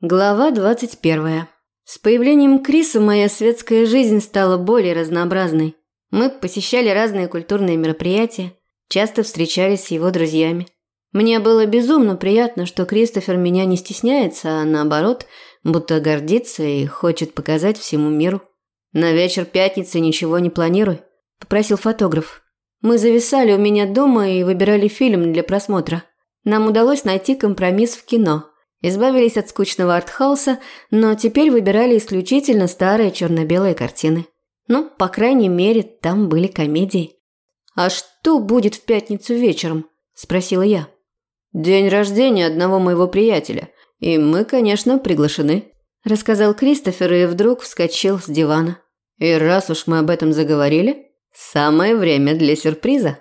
Глава 21. С появлением Криса моя светская жизнь стала более разнообразной. Мы посещали разные культурные мероприятия, часто встречались с его друзьями. Мне было безумно приятно, что Кристофер меня не стесняется, а наоборот, будто гордится и хочет показать всему миру. «На вечер пятницы ничего не планируй», – попросил фотограф. Мы зависали у меня дома и выбирали фильм для просмотра. Нам удалось найти компромисс в кино – Избавились от скучного артхауса, но теперь выбирали исключительно старые черно-белые картины. Ну, по крайней мере, там были комедии. «А что будет в пятницу вечером?» – спросила я. «День рождения одного моего приятеля, и мы, конечно, приглашены», – рассказал Кристофер и вдруг вскочил с дивана. «И раз уж мы об этом заговорили, самое время для сюрприза».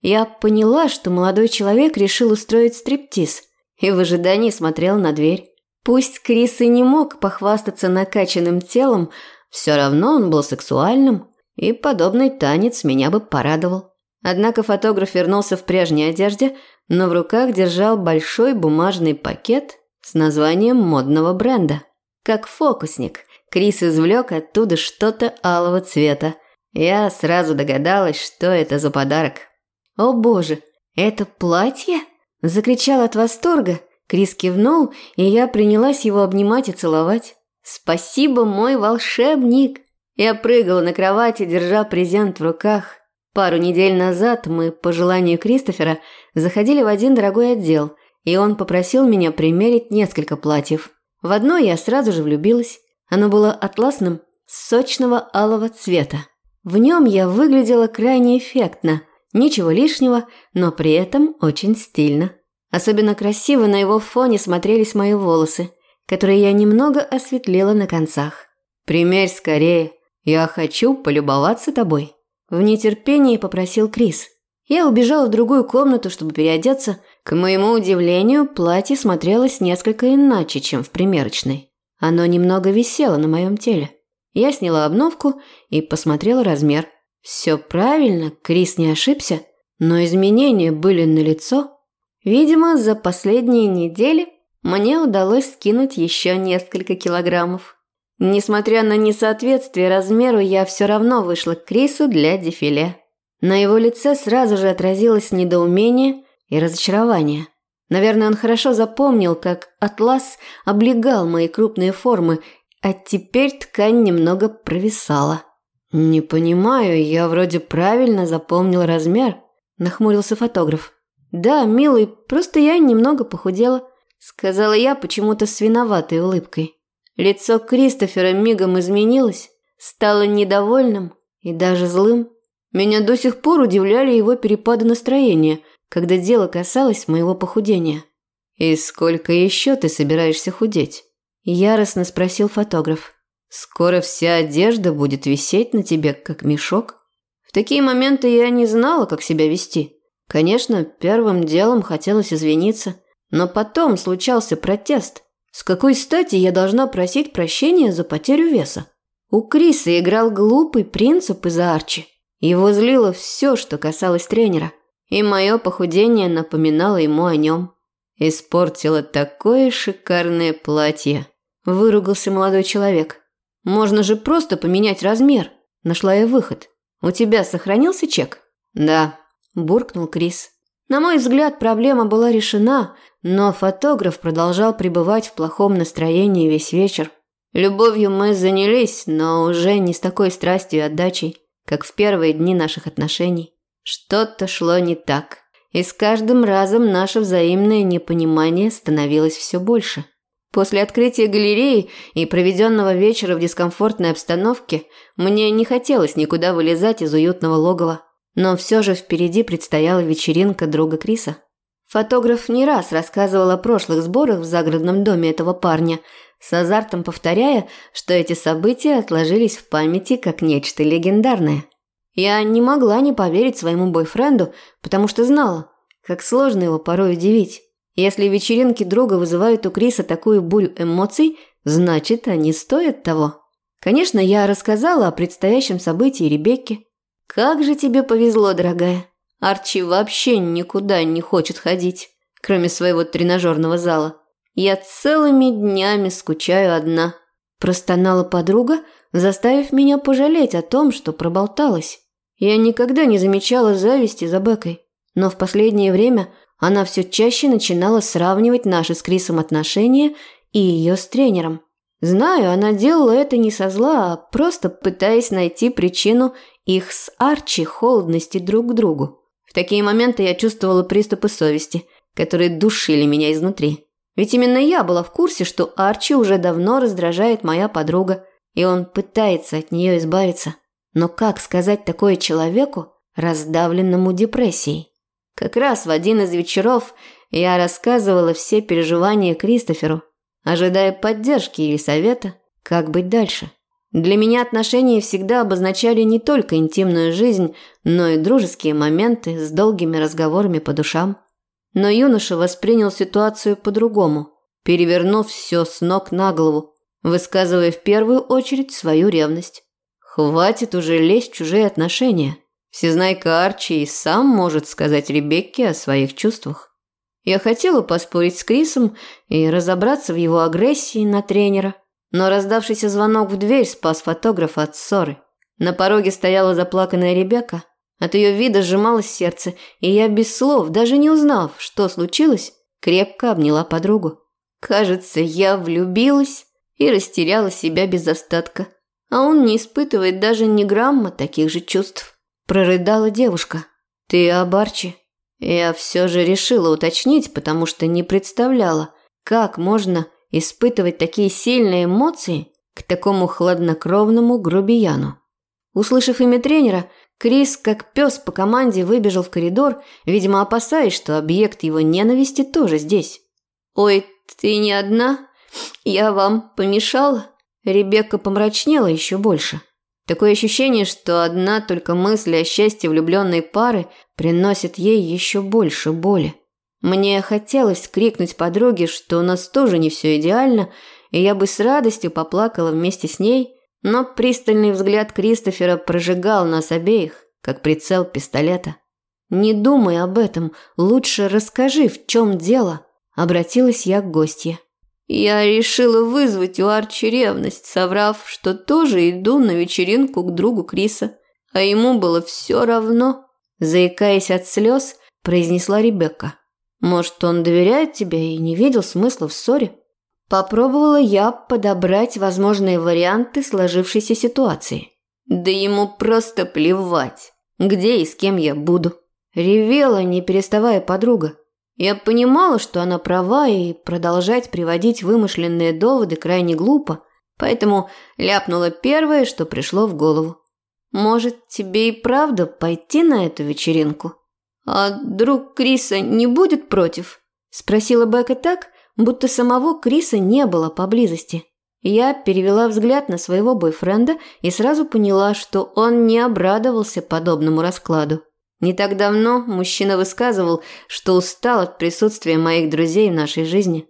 Я поняла, что молодой человек решил устроить стриптиз – и в ожидании смотрел на дверь. Пусть Крис и не мог похвастаться накачанным телом, все равно он был сексуальным, и подобный танец меня бы порадовал. Однако фотограф вернулся в прежней одежде, но в руках держал большой бумажный пакет с названием модного бренда. Как фокусник, Крис извлек оттуда что-то алого цвета. Я сразу догадалась, что это за подарок. «О боже, это платье?» Закричал от восторга, Крис кивнул, и я принялась его обнимать и целовать. «Спасибо, мой волшебник!» Я прыгала на кровати, держа презент в руках. Пару недель назад мы, по желанию Кристофера, заходили в один дорогой отдел, и он попросил меня примерить несколько платьев. В одно я сразу же влюбилась. Оно было атласным, сочного алого цвета. В нем я выглядела крайне эффектно – Ничего лишнего, но при этом очень стильно. Особенно красиво на его фоне смотрелись мои волосы, которые я немного осветлила на концах. «Примерь скорее, я хочу полюбоваться тобой», – в нетерпении попросил Крис. Я убежала в другую комнату, чтобы переодеться. К моему удивлению, платье смотрелось несколько иначе, чем в примерочной. Оно немного висело на моем теле. Я сняла обновку и посмотрела размер – все правильно, Крис не ошибся, но изменения были налицо. Видимо, за последние недели мне удалось скинуть еще несколько килограммов. Несмотря на несоответствие размеру, я все равно вышла к Крису для дефиле. На его лице сразу же отразилось недоумение и разочарование. Наверное, он хорошо запомнил, как атлас облегал мои крупные формы, а теперь ткань немного провисала. «Не понимаю, я вроде правильно запомнил размер», – нахмурился фотограф. «Да, милый, просто я немного похудела», – сказала я почему-то с виноватой улыбкой. Лицо Кристофера мигом изменилось, стало недовольным и даже злым. Меня до сих пор удивляли его перепады настроения, когда дело касалось моего похудения. «И сколько еще ты собираешься худеть?» – яростно спросил фотограф. Скоро вся одежда будет висеть на тебе, как мешок. В такие моменты я не знала, как себя вести. Конечно, первым делом хотелось извиниться, но потом случался протест. С какой стати я должна просить прощения за потерю веса? У Криса играл глупый принцип из-за Арчи. Его злило все, что касалось тренера, и мое похудение напоминало ему о нем. Испортило такое шикарное платье, выругался молодой человек. Можно же просто поменять размер. Нашла я выход. У тебя сохранился чек? Да, буркнул Крис. На мой взгляд, проблема была решена, но фотограф продолжал пребывать в плохом настроении весь вечер. Любовью мы занялись, но уже не с такой страстью и отдачей, как в первые дни наших отношений. Что-то шло не так, и с каждым разом наше взаимное непонимание становилось все больше. После открытия галереи и проведенного вечера в дискомфортной обстановке мне не хотелось никуда вылезать из уютного логова. Но все же впереди предстояла вечеринка друга Криса. Фотограф не раз рассказывал о прошлых сборах в загородном доме этого парня, с азартом повторяя, что эти события отложились в памяти как нечто легендарное. Я не могла не поверить своему бойфренду, потому что знала, как сложно его порой удивить. Если вечеринки друга вызывают у Криса такую бурю эмоций, значит, они стоят того. Конечно, я рассказала о предстоящем событии Ребекке. Как же тебе повезло, дорогая. Арчи вообще никуда не хочет ходить, кроме своего тренажерного зала. Я целыми днями скучаю одна. Простонала подруга, заставив меня пожалеть о том, что проболталась. Я никогда не замечала зависти за Бекой, но в последнее время она все чаще начинала сравнивать наши с Крисом отношения и ее с тренером. Знаю, она делала это не со зла, а просто пытаясь найти причину их с Арчи холодности друг к другу. В такие моменты я чувствовала приступы совести, которые душили меня изнутри. Ведь именно я была в курсе, что Арчи уже давно раздражает моя подруга, и он пытается от нее избавиться. Но как сказать такое человеку, раздавленному депрессией? Как раз в один из вечеров я рассказывала все переживания Кристоферу, ожидая поддержки или совета, как быть дальше. Для меня отношения всегда обозначали не только интимную жизнь, но и дружеские моменты с долгими разговорами по душам. Но юноша воспринял ситуацию по-другому, перевернув все с ног на голову, высказывая в первую очередь свою ревность. Хватит уже лезть в чужие отношения. Всезнайка Арчи и сам может сказать Ребекке о своих чувствах. Я хотела поспорить с Крисом и разобраться в его агрессии на тренера, но раздавшийся звонок в дверь спас фотографа от ссоры. На пороге стояла заплаканная Ребекка. От ее вида сжималось сердце, и я без слов, даже не узнав, что случилось, крепко обняла подругу. Кажется, я влюбилась и растеряла себя без остатка а он не испытывает даже ни грамма таких же чувств. Прорыдала девушка. Ты о Барчи? Я все же решила уточнить, потому что не представляла, как можно испытывать такие сильные эмоции к такому хладнокровному грубияну. Услышав имя тренера, Крис, как пес по команде, выбежал в коридор, видимо, опасаясь, что объект его ненависти тоже здесь. «Ой, ты не одна? Я вам помешала?» Ребекка помрачнела еще больше. Такое ощущение, что одна только мысль о счастье влюбленной пары приносит ей еще больше боли. Мне хотелось крикнуть подруге, что у нас тоже не все идеально, и я бы с радостью поплакала вместе с ней, но пристальный взгляд Кристофера прожигал нас обеих, как прицел пистолета. «Не думай об этом, лучше расскажи, в чем дело», – обратилась я к гостье. Я решила вызвать у Арчи ревность, соврав, что тоже иду на вечеринку к другу Криса. А ему было все равно. Заикаясь от слез, произнесла Ребекка. Может, он доверяет тебе и не видел смысла в ссоре? Попробовала я подобрать возможные варианты сложившейся ситуации. Да ему просто плевать, где и с кем я буду. Ревела, не переставая подруга. Я понимала, что она права, и продолжать приводить вымышленные доводы крайне глупо, поэтому ляпнула первое, что пришло в голову. «Может, тебе и правда пойти на эту вечеринку?» «А друг Криса не будет против?» – спросила Бека так, будто самого Криса не было поблизости. Я перевела взгляд на своего бойфренда и сразу поняла, что он не обрадовался подобному раскладу. Не так давно мужчина высказывал, что устал от присутствия моих друзей в нашей жизни.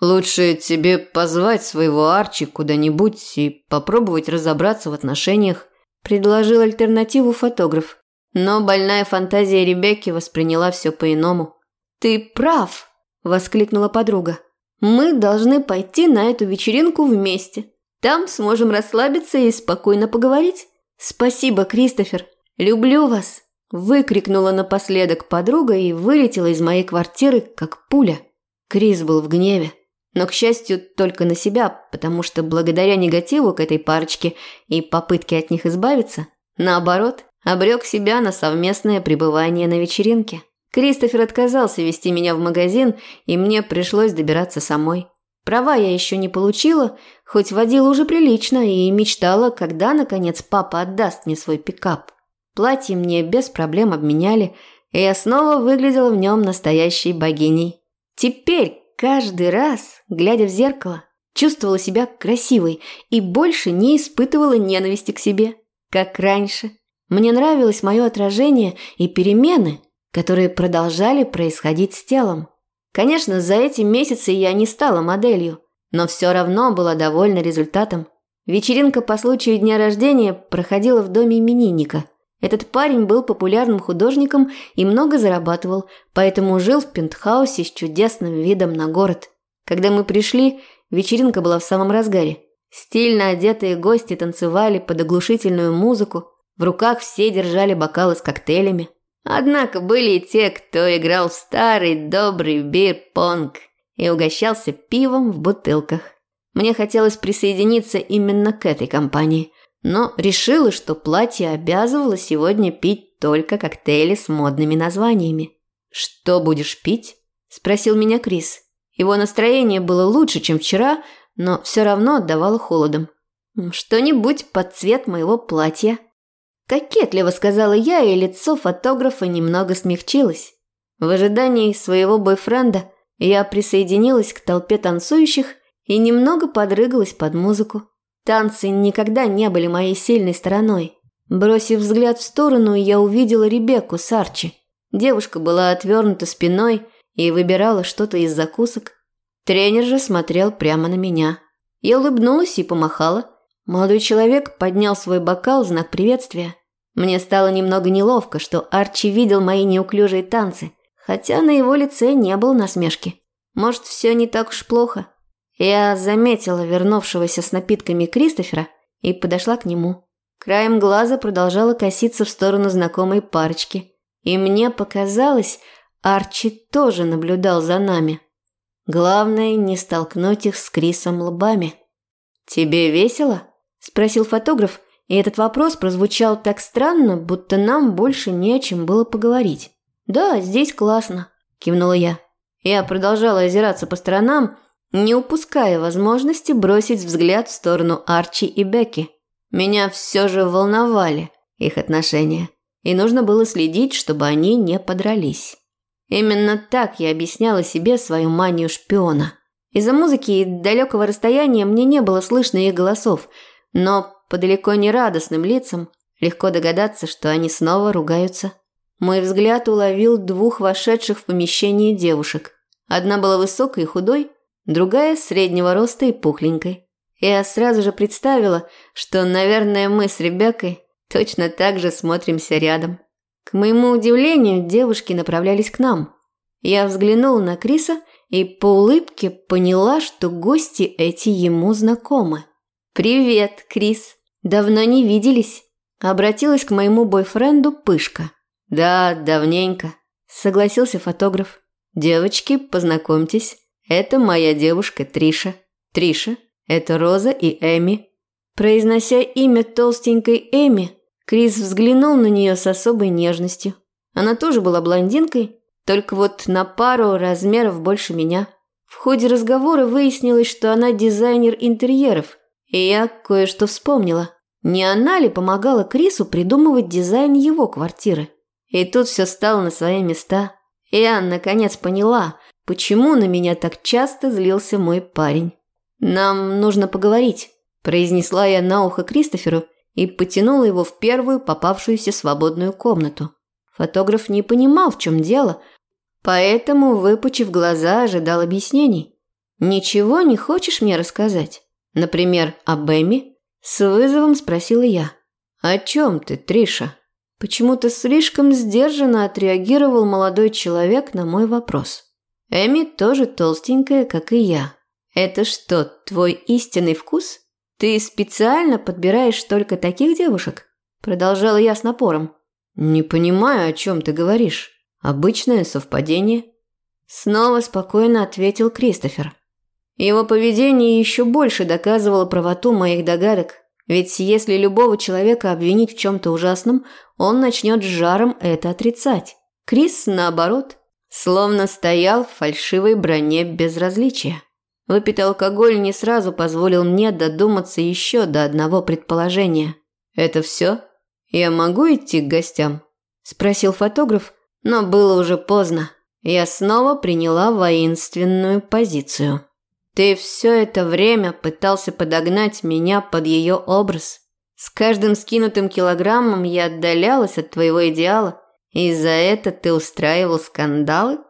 «Лучше тебе позвать своего Арчи куда-нибудь и попробовать разобраться в отношениях», предложил альтернативу фотограф. Но больная фантазия Ребекки восприняла все по-иному. «Ты прав!» – воскликнула подруга. «Мы должны пойти на эту вечеринку вместе. Там сможем расслабиться и спокойно поговорить. Спасибо, Кристофер. Люблю вас!» Выкрикнула напоследок подруга и вылетела из моей квартиры, как пуля. Крис был в гневе. Но, к счастью, только на себя, потому что благодаря негативу к этой парочке и попытке от них избавиться, наоборот, обрек себя на совместное пребывание на вечеринке. Кристофер отказался вести меня в магазин, и мне пришлось добираться самой. Права я еще не получила, хоть водила уже прилично и мечтала, когда, наконец, папа отдаст мне свой пикап. Платье мне без проблем обменяли, и я снова выглядела в нем настоящей богиней. Теперь, каждый раз, глядя в зеркало, чувствовала себя красивой и больше не испытывала ненависти к себе, как раньше. Мне нравилось мое отражение и перемены, которые продолжали происходить с телом. Конечно, за эти месяцы я не стала моделью, но все равно была довольна результатом. Вечеринка по случаю дня рождения проходила в доме именинника – этот парень был популярным художником и много зарабатывал, поэтому жил в пентхаусе с чудесным видом на город. Когда мы пришли, вечеринка была в самом разгаре. Стильно одетые гости танцевали под оглушительную музыку, в руках все держали бокалы с коктейлями. Однако были и те, кто играл в старый добрый бир-понг и угощался пивом в бутылках. Мне хотелось присоединиться именно к этой компании, но решила, что платье обязывало сегодня пить только коктейли с модными названиями. «Что будешь пить?» – спросил меня Крис. Его настроение было лучше, чем вчера, но все равно отдавало холодом. «Что-нибудь под цвет моего платья», Кокетливо сказала я, и лицо фотографа немного смягчилось. В ожидании своего бойфренда я присоединилась к толпе танцующих и немного подрыгалась под музыку. Танцы никогда не были моей сильной стороной. Бросив взгляд в сторону, я увидела Ребекку с Арчи. Девушка была отвернута спиной и выбирала что-то из закусок. Тренер же смотрел прямо на меня. Я улыбнулась и помахала. Молодой человек поднял свой бокал в знак приветствия. Мне стало немного неловко, что Арчи видел мои неуклюжие танцы, хотя на его лице не было насмешки. Может, все не так уж плохо. Я заметила вернувшегося с напитками Кристофера и подошла к нему. Краем глаза продолжала коситься в сторону знакомой парочки. И мне показалось, Арчи тоже наблюдал за нами. Главное, не столкнуть их с Крисом лбами. «Тебе весело?» Спросил фотограф, и этот вопрос прозвучал так странно, будто нам больше не о чем было поговорить. «Да, здесь классно», – кивнула я. Я продолжала озираться по сторонам, не упуская возможности бросить взгляд в сторону Арчи и Бекки. Меня все же волновали их отношения, и нужно было следить, чтобы они не подрались. Именно так я объясняла себе свою манию шпиона. Из-за музыки и далекого расстояния мне не было слышно их голосов – но по далеко не радостным лицам легко догадаться, что они снова ругаются. Мой взгляд уловил двух вошедших в помещение девушек. Одна была высокой и худой, другая – среднего роста и пухленькой. Я сразу же представила, что, наверное, мы с Ребеккой точно так же смотримся рядом. К моему удивлению, девушки направлялись к нам. Я взглянула на Криса и по улыбке поняла, что гости эти ему знакомы. «Привет, Крис. Давно не виделись?» Обратилась к моему бойфренду Пышка. «Да, давненько», – согласился фотограф. «Девочки, познакомьтесь. Это моя девушка Триша. Триша – это Роза и Эми». Произнося имя толстенькой Эми, Крис взглянул на нее с особой нежностью. Она тоже была блондинкой, только вот на пару размеров больше меня. В ходе разговора выяснилось, что она дизайнер интерьеров – и я кое-что вспомнила. Не она ли помогала Крису придумывать дизайн его квартиры? И тут все стало на свои места. И я, наконец, поняла, почему на меня так часто злился мой парень. «Нам нужно поговорить», – произнесла я на ухо Кристоферу и потянула его в первую попавшуюся свободную комнату. Фотограф не понимал, в чем дело, поэтому, выпучив глаза, ожидал объяснений. «Ничего не хочешь мне рассказать?» Например, об Эми? С вызовом спросила я. «О чем ты, Триша?» Почему-то слишком сдержанно отреагировал молодой человек на мой вопрос. Эми тоже толстенькая, как и я. Это что, твой истинный вкус? Ты специально подбираешь только таких девушек? Продолжала я с напором. Не понимаю, о чем ты говоришь. Обычное совпадение. Снова спокойно ответил Кристофер. Его поведение еще больше доказывало правоту моих догадок, ведь если любого человека обвинить в чем-то ужасном, он начнет жаром это отрицать. Крис, наоборот, словно стоял в фальшивой броне безразличия. Выпитый алкоголь не сразу позволил мне додуматься еще до одного предположения. «Это все? Я могу идти к гостям?» – спросил фотограф, но было уже поздно. Я снова приняла воинственную позицию. Ты все это время пытался подогнать меня под ее образ. С каждым скинутым килограммом я отдалялась от твоего идеала, и за это ты устраивал скандалы?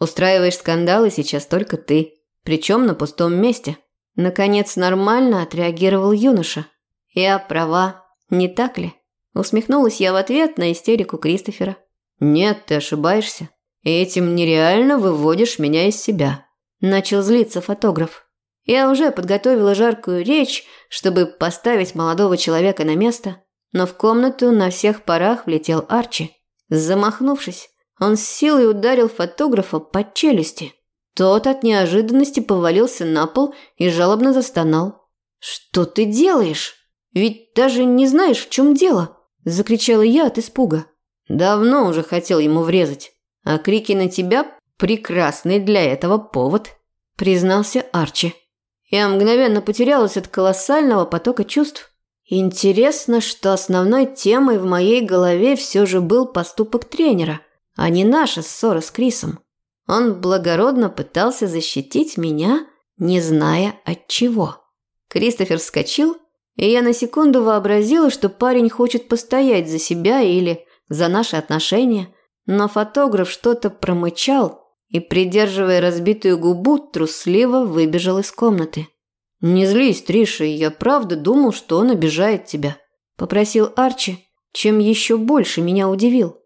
Устраиваешь скандалы сейчас только ты, причем на пустом месте. Наконец нормально отреагировал юноша. Я права, не так ли? Усмехнулась я в ответ на истерику Кристофера. Нет, ты ошибаешься. Этим нереально выводишь меня из себя. Начал злиться фотограф. Я уже подготовила жаркую речь, чтобы поставить молодого человека на место, но в комнату на всех парах влетел Арчи. Замахнувшись, он с силой ударил фотографа по челюсти. Тот от неожиданности повалился на пол и жалобно застонал. «Что ты делаешь? Ведь даже не знаешь, в чем дело!» – закричала я от испуга. Давно уже хотел ему врезать, а крики на тебя – прекрасный для этого повод, признался Арчи. Я мгновенно потерялась от колоссального потока чувств. Интересно, что основной темой в моей голове все же был поступок тренера, а не наша ссора с Крисом. Он благородно пытался защитить меня, не зная от чего. Кристофер вскочил, и я на секунду вообразила, что парень хочет постоять за себя или за наши отношения, но фотограф что-то промычал и, придерживая разбитую губу, трусливо выбежал из комнаты. «Не злись, Триша, я правда думал, что он обижает тебя», – попросил Арчи, чем еще больше меня удивил.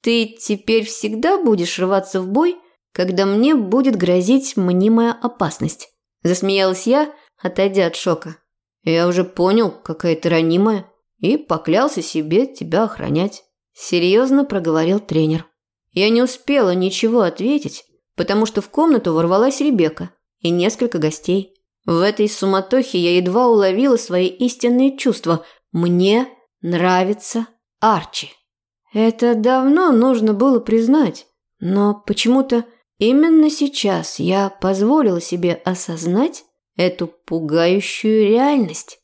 «Ты теперь всегда будешь рваться в бой, когда мне будет грозить мнимая опасность?» – засмеялась я, отойдя от шока. «Я уже понял, какая ты ранимая, и поклялся себе тебя охранять», – серьезно проговорил тренер. Я не успела ничего ответить, потому что в комнату ворвалась Ребекка и несколько гостей. В этой суматохе я едва уловила свои истинные чувства. Мне нравится Арчи. Это давно нужно было признать, но почему-то именно сейчас я позволила себе осознать эту пугающую реальность.